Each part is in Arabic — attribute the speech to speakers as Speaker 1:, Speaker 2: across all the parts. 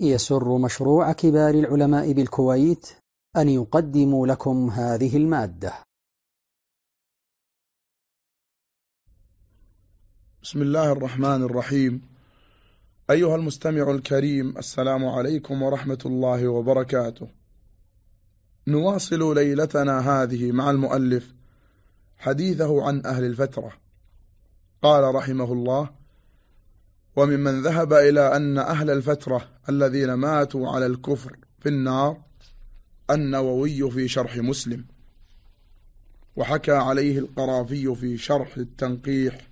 Speaker 1: يسر مشروع كبار العلماء بالكويت أن يقدم لكم هذه المادة.
Speaker 2: بسم الله الرحمن الرحيم. أيها المستمع الكريم السلام عليكم ورحمة الله وبركاته. نواصل ليلتنا هذه مع المؤلف حديثه عن أهل الفترة. قال رحمه الله وممن ذهب إلى أن أهل الفترة الذين ماتوا على الكفر في النار النووي في شرح مسلم. وحكى عليه القرافي في شرح التنقيح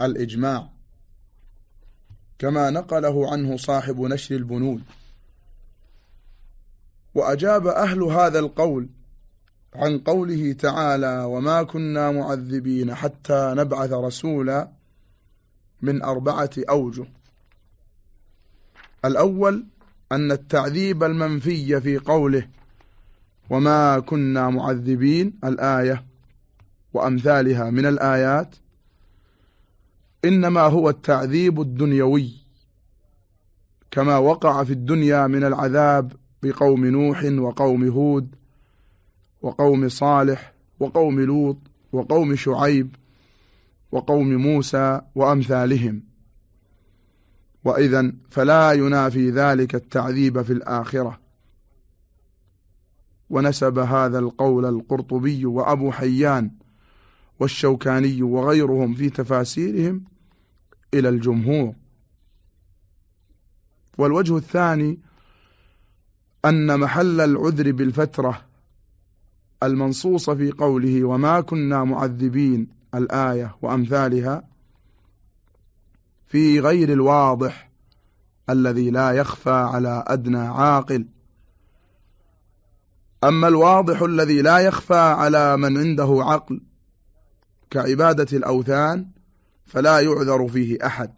Speaker 2: الإجماع. كما نقله عنه صاحب نشر البنود. وأجاب أهل هذا القول عن قوله تعالى وما كنا معذبين حتى نبعث رسولا من أربعة أوجه. الأول أن التعذيب المنفي في قوله وما كنا معذبين الآية وأمثالها من الآيات إنما هو التعذيب الدنيوي كما وقع في الدنيا من العذاب بقوم نوح وقوم هود وقوم صالح وقوم لوط وقوم شعيب وقوم موسى وأمثالهم. وإذا فلا ينافي ذلك التعذيب في الآخرة. ونسب هذا القول القرطبي وأبو حيان والشوكاني وغيرهم في تفاسيرهم إلى الجمهور. والوجه الثاني أن محل العذر بالفترة المنصوص في قوله وما كنا معذبين الآية وأمثالها في غير الواضح الذي لا يخفى على أدنى عاقل. أما الواضح الذي لا يخفى على من عنده عقل كعبادة الأوثان فلا يعذر فيه أحد.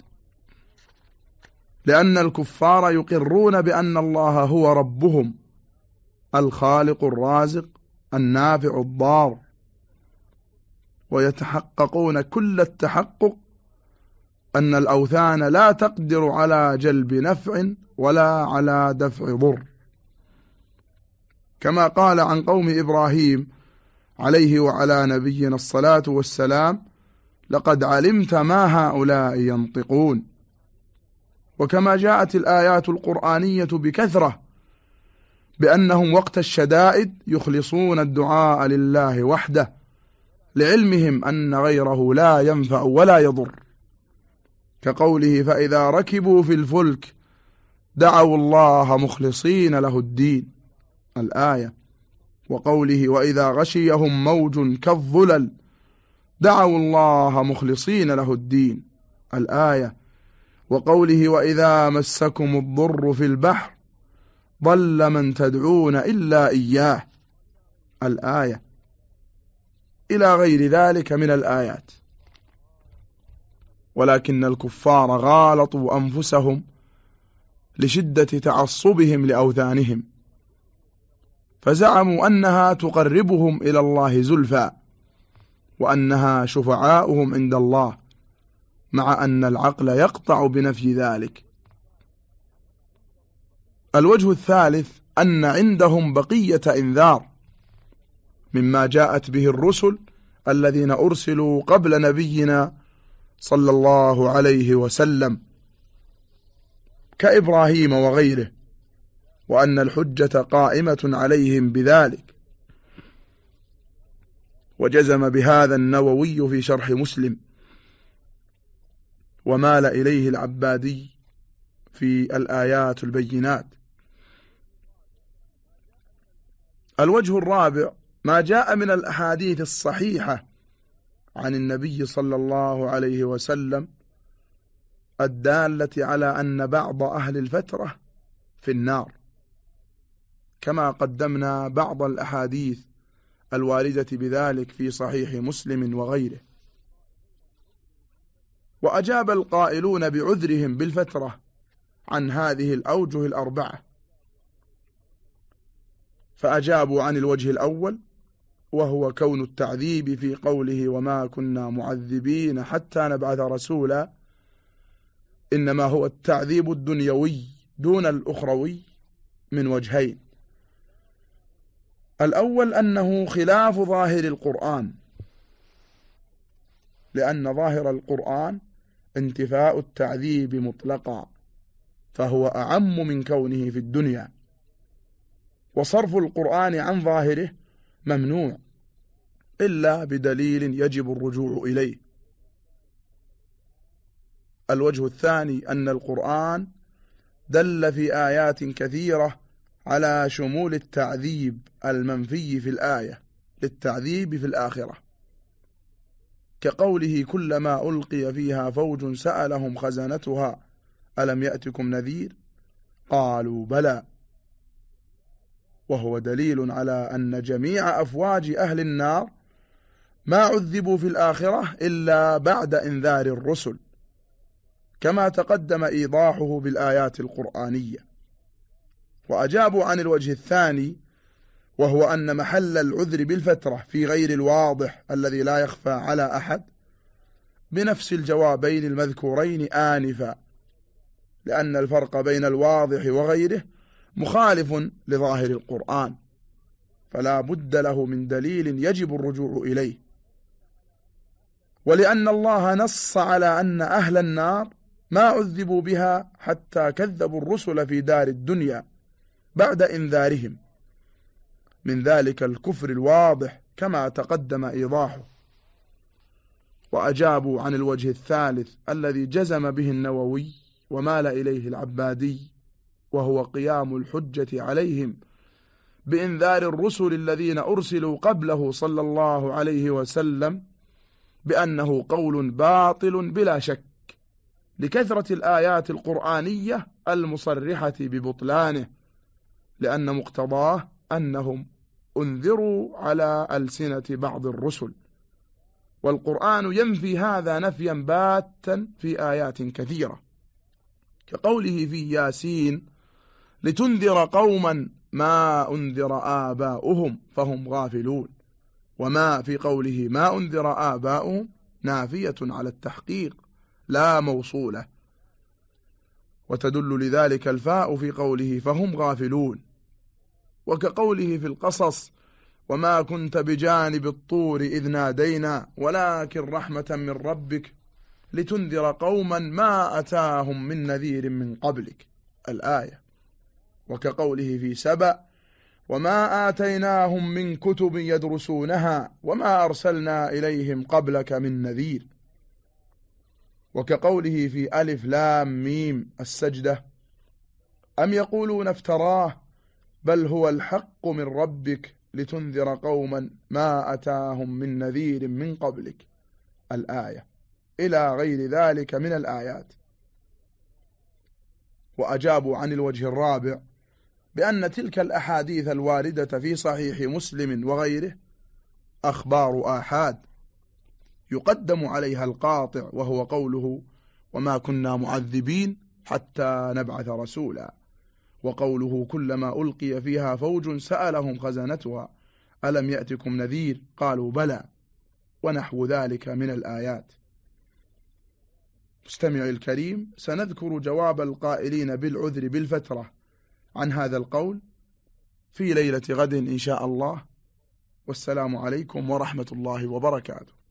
Speaker 2: لأن الكفار يقرون بأن الله هو ربهم الخالق الرازق النافع الضار. ويتحققون كل التحقق أن الأوثان لا تقدر على جلب نفع ولا على دفع ضر. كما قال عن قوم إبراهيم عليه وعلى نبينا الصلاة والسلام لقد علمت ما هؤلاء ينطقون. وكما جاءت الآيات القرآنية بكثرة بأنهم وقت الشدائد يخلصون الدعاء لله وحده لعلمهم أن غيره لا ينفع ولا يضر. كقوله فإذا ركبوا في الفلك دعوا الله مخلصين له الدين الآية. وقوله وإذا غشيهم موج كالظلل دعوا الله مخلصين له الدين الآية. وقوله وإذا مسكم الضر في البحر ضل من تدعون إلا إياه الآية. إلى غير ذلك من الآيات. ولكن الكفار غالطوا أنفسهم لشدة تعصبهم لأوثانهم فزعموا أنها تقربهم إلى الله زلفى وأنها شفعاؤهم عند الله مع أن العقل يقطع بنفي ذلك. الوجه الثالث أن عندهم بقية إنذار مما جاءت به الرسل الذين أرسلوا قبل نبينا صلى الله عليه وسلم كإبراهيم وغيره وأن الحجة قائمة عليهم بذلك. وجزم بهذا النووي في شرح مسلم. ومال إليه العبادي في الآيات البينات. الوجه الرابع ما جاء من الأحاديث الصحيحة عن النبي صلى الله عليه وسلم الدالة على أن بعض أهل الفترة في النار. كما قدمنا بعض الأحاديث الواردة بذلك في صحيح مسلم وغيره. وأجاب القائلون بعذرهم بالفترة عن هذه الأوجه الأربعة. فأجابوا عن الوجه الأول وهو كون التعذيب في قوله وما كنا معذبين حتى نبعث رسولا إنما هو التعذيب الدنيوي دون الأخروي من وجهين. الأول أنه خلاف ظاهر القرآن لأن ظاهر القرآن انتفاء التعذيب مطلقا فهو أعم من كونه في الدنيا وصرف القرآن عن ظاهره ممنوع إلا بدليل يجب الرجوع إليه. الوجه الثاني أن القرآن دل في آيات كثيرة على شمول التعذيب المنفي في الآية للتعذيب في الآخرة. كقوله كلما ألقي فيها فوج سألهم خزنتها ألم يأتكم نذير؟ قالوا بلى. وهو دليل على أن جميع أفواج أهل النار ما عذبوا في الآخرة إلا بعد إنذار الرسل كما تقدم إيضاحه بالآيات القرآنية. وأجابوا عن الوجه الثاني وهو أن محل العذر بالفترة في غير الواضح الذي لا يخفى على أحد بنفس الجوابين المذكورين آنفا لأن الفرق بين الواضح وغيره مخالف لظاهر القرآن. فلا بد له من دليل يجب الرجوع إليه. ولأن الله نص على أن أهل النار ما عذبوا بها حتى كذبوا الرسل في دار الدنيا بعد إنذارهم. من ذلك الكفر الواضح كما تقدم إيضاحه. وأجابوا عن الوجه الثالث الذي جزم به النووي ومال إليه العبادي وهو قيام الحجة عليهم بإنذار الرسل الذين أرسلوا قبله صلى الله عليه وسلم بأنه قول باطل بلا شك لكثرة الآيات القرآنية المصرحة ببطلانه لأن مقتضاه أنهم أنذروا على ألسنة بعض الرسل. والقرآن ينفي هذا نفيا باتا في آيات كثيرة كقوله في ياسين لتنذر قوما ما أنذر آباؤهم فهم غافلون. وما في قوله ما أنذر آباؤهم نافية على التحقيق لا موصولة. وتدل لذلك الفاء في قوله فهم غافلون. وكقوله في القصص وما كنت بجانب الطور إذ نادينا ولكن رحمة من ربك لتنذر قوما ما أتاهم من نذير من قبلك. الآية. وكقوله في سبأ وما آتيناهم من كتب يدرسونها وما أرسلنا إليهم قبلك من نذير. وكقوله في ألف لام ميم السجدة أم يقولون افتراه بل هو الحق من ربك لتنذر قوما ما أتاهم من نذير من قبلك. الآية إلى غير ذلك من الآيات. وأجابوا عن الوجه الرابع بأن تلك الأحاديث الواردة في صحيح مسلم وغيره أخبار آحاد يقدم عليها القاطع وهو قوله وما كنا معذبين حتى نبعث رسولا وقوله كلما ألقي فيها فوج سألهم خزنتها ألم يأتكم نذير؟ قالوا بلى ونحو ذلك من الآيات مستمع الكريم سنذكر جواب القائلين بالعذر بالفترة عن هذا القول في ليلة غد إن شاء الله. والسلام عليكم ورحمة الله وبركاته.